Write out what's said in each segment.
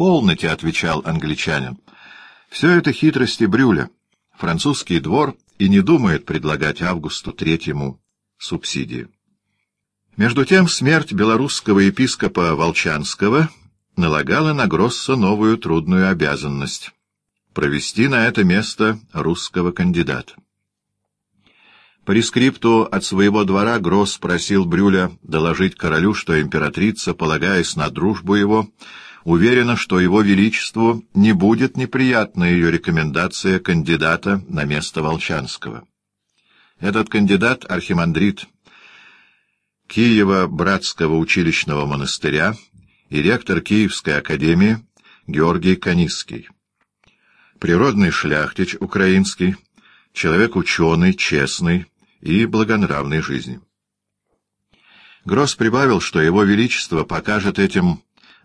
«Полноте», — отвечал англичанин. «Все это хитрости Брюля. Французский двор и не думает предлагать Августу Третьему субсидии». Между тем смерть белорусского епископа Волчанского налагала на Гросса новую трудную обязанность — провести на это место русского кандидата. По рескрипту от своего двора Гросс просил Брюля доложить королю, что императрица, полагаясь на дружбу его, уверена, что его величеству не будет неприятна ее рекомендация кандидата на место Волчанского. Этот кандидат — архимандрит Киева Братского училищного монастыря и ректор Киевской академии Георгий Канисский. Природный шляхтич украинский, человек ученый, честный и благонравной жизни. Гросс прибавил, что его величество покажет этим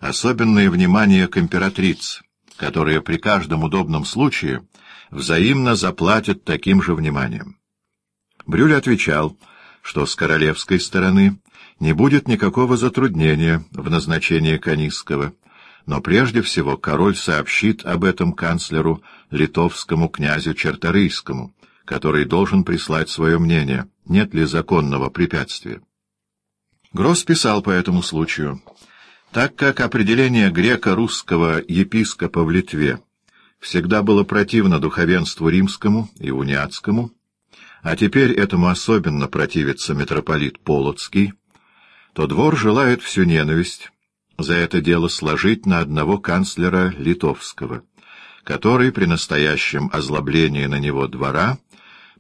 особенное внимание к императрице, которая при каждом удобном случае взаимно заплатит таким же вниманием. Брюль отвечал, что с королевской стороны не будет никакого затруднения в назначении Канисского, но прежде всего король сообщит об этом канцлеру литовскому князю Черторийскому, который должен прислать свое мнение, нет ли законного препятствия. Гросс писал по этому случаю. Так как определение греко-русского епископа в Литве всегда было противно духовенству римскому и униатскому, а теперь этому особенно противится митрополит Полоцкий, то двор желает всю ненависть за это дело сложить на одного канцлера литовского, который при настоящем озлоблении на него двора,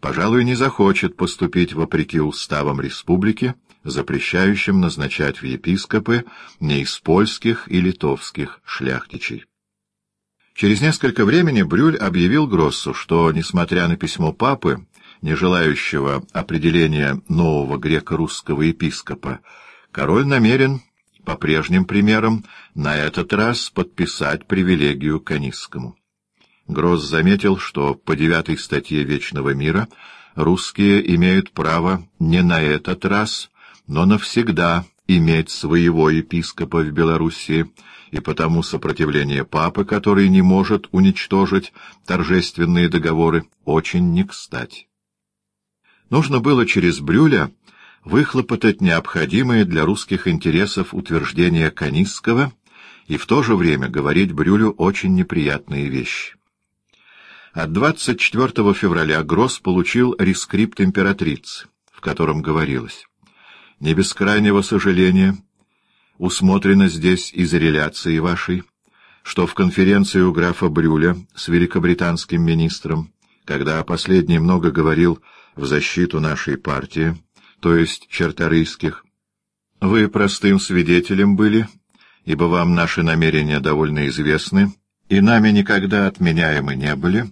пожалуй, не захочет поступить вопреки уставам республики, запрещающим назначать в епископы не из польских и литовских шляхтичей. Через несколько времени Брюль объявил Гроссу, что, несмотря на письмо папы, не желающего определения нового греко-русского епископа, король намерен, по прежним примерам, на этот раз подписать привилегию Канисскому. Гросс заметил, что по девятой статье Вечного мира русские имеют право не на этот раз, но навсегда иметь своего епископа в Белоруссии, и потому сопротивление папы, который не может уничтожить торжественные договоры, очень не кстати. Нужно было через Брюля выхлопотать необходимые для русских интересов утверждения Канисского и в то же время говорить Брюлю очень неприятные вещи. От 24 февраля Гросс получил рескрипт императрицы, в котором говорилось «Не без крайнего сожаления. Усмотрено здесь из реляции вашей, что в конференции у графа Брюля с великобританским министром, когда последний много говорил в защиту нашей партии, то есть черторийских, вы простым свидетелем были, ибо вам наши намерения довольно известны, и нами никогда отменяемы не были,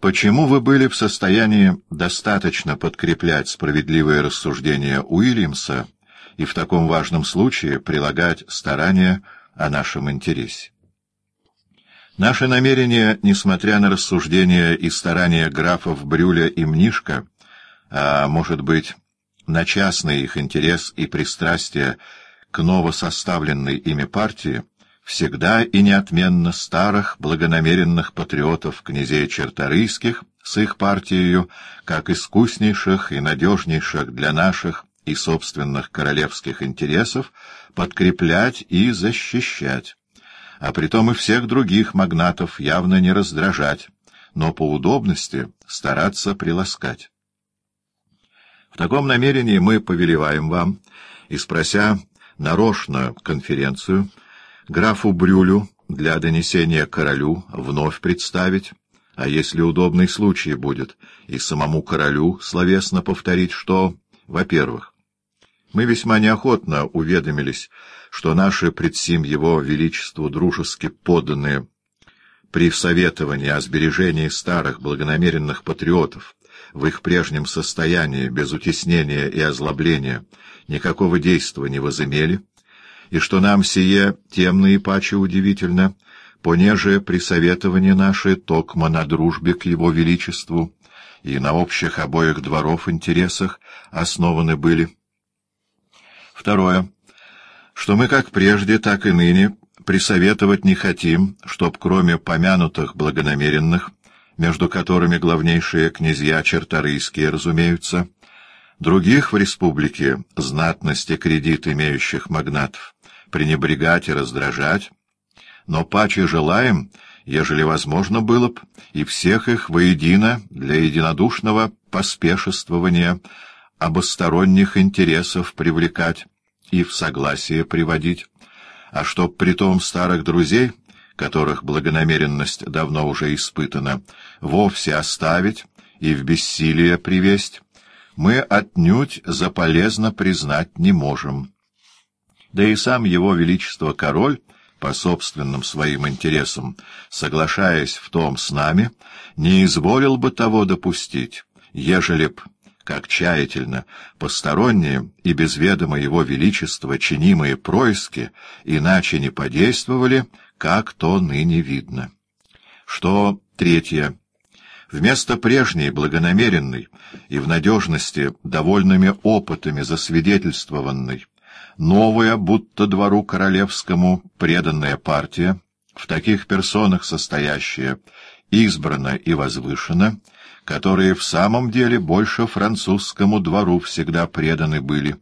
Почему вы были в состоянии достаточно подкреплять справедливое рассуждение Уильямса и в таком важном случае прилагать старания о нашем интересе? Наше намерение, несмотря на рассуждения и старания графов Брюля и Мнишка, а, может быть, на частный их интерес и пристрастие к новосоставленной ими партии, всегда и неотменно старых благонамеренных патриотов князей черторийских с их партией, как искуснейших и надежнейших для наших и собственных королевских интересов, подкреплять и защищать, а притом и всех других магнатов явно не раздражать, но по удобности стараться приласкать. В таком намерении мы повелеваем вам, и спрося нарочно конференцию, графу Брюлю для донесения королю вновь представить, а если удобный случай будет, и самому королю словесно повторить, что, во-первых, мы весьма неохотно уведомились, что наши предсим его величеству дружески подданные при советовании о сбережении старых благонамеренных патриотов в их прежнем состоянии, без утеснения и озлобления, никакого действия не возымели, и что нам сие тем наипаче удивительно, понеже при советовании наше токмо на дружбе к его величеству и на общих обоих дворов интересах основаны были. Второе, что мы как прежде, так и ныне присоветовать не хотим, чтоб кроме помянутых благонамеренных, между которыми главнейшие князья черторийские разумеются, других в республике знатности кредит имеющих магнатов пренебрегать и раздражать, но паче желаем, ежели возможно было б, и всех их воедино для единодушного поспешествования обосторонних интересов привлекать и в согласие приводить, а чтоб притом старых друзей, которых благонамеренность давно уже испытана, вовсе оставить и в бессилие привесть, мы отнюдь за полезно признать не можем. Да и сам его величество король, по собственным своим интересам, соглашаясь в том с нами, не изволил бы того допустить, ежели б как тщательно посторонние и без ведома его величества чинимые происки иначе не подействовали, как то ныне видно. Что третье. Вместо прежней благонамеренной и в надежности довольными опытами засвидетельствованной, новая, будто двору королевскому, преданная партия, в таких персонах состоящая, избрана и возвышена, которые в самом деле больше французскому двору всегда преданы были,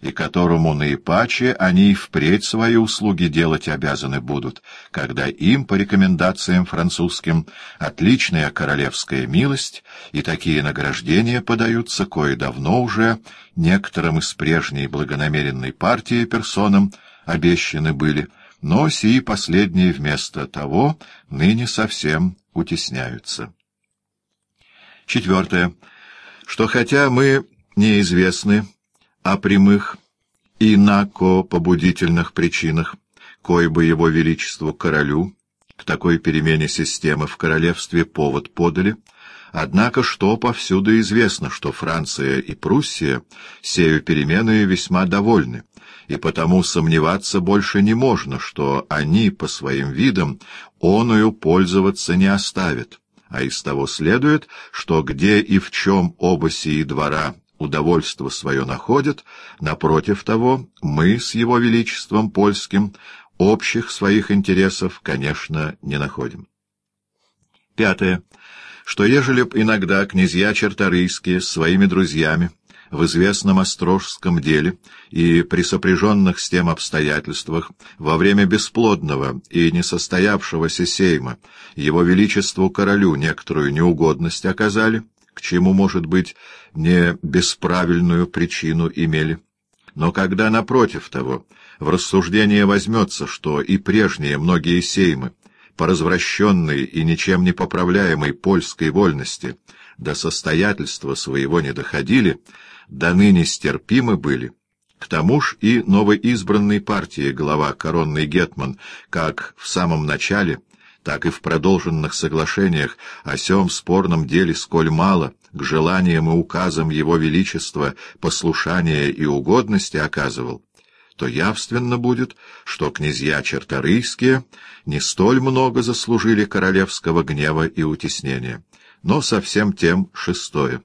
и которому наипаче они впредь свои услуги делать обязаны будут, когда им, по рекомендациям французским, отличная королевская милость и такие награждения подаются кое давно уже некоторым из прежней благонамеренной партии персонам обещаны были, но сии последние вместо того ныне совсем утесняются. Четвертое. Что хотя мы неизвестны о прямых и нако-побудительных причинах, кое бы его величеству королю к такой перемене системы в королевстве повод подали, однако что повсюду известно, что Франция и Пруссия сею переменою весьма довольны, и потому сомневаться больше не можно, что они по своим видам оную пользоваться не оставят. А из того следует, что где и в чем оба сии двора удовольство свое находят, напротив того, мы с его величеством польским общих своих интересов, конечно, не находим. Пятое. Что ежели б иногда князья черторийские с своими друзьями в известном Острожском деле и при сопряженных с тем обстоятельствах во время бесплодного и несостоявшегося сейма его величеству королю некоторую неугодность оказали, к чему, может быть, не бесправильную причину имели. Но когда, напротив того, в рассуждение возьмется, что и прежние многие сеймы, по развращенной и ничем не поправляемой польской вольности, до состоятельства своего не доходили, до ныне стерпимы были. К тому ж и новоизбранной партии глава коронный гетман, как в самом начале, так и в продолженных соглашениях о сём спорном деле сколь мало к желаниям и указам его величества послушания и угодности оказывал, то явственно будет, что князья черторийские не столь много заслужили королевского гнева и утеснения. Но совсем тем шестое.